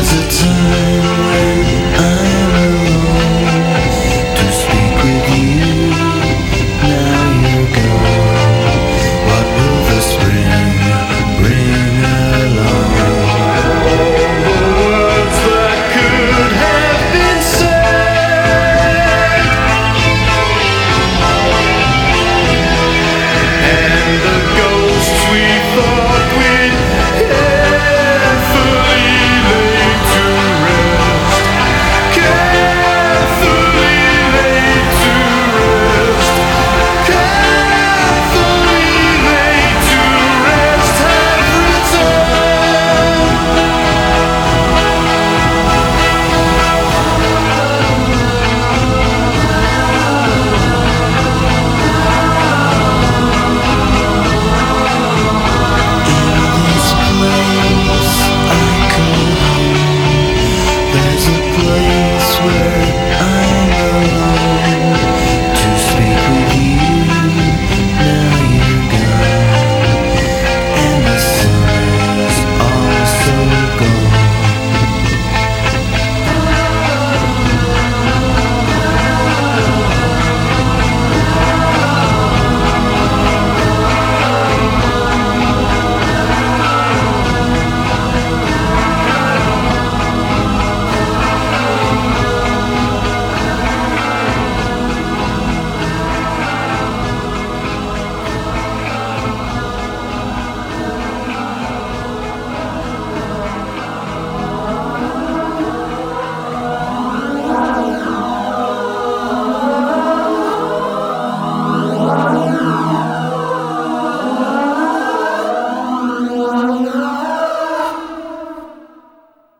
There's a time to.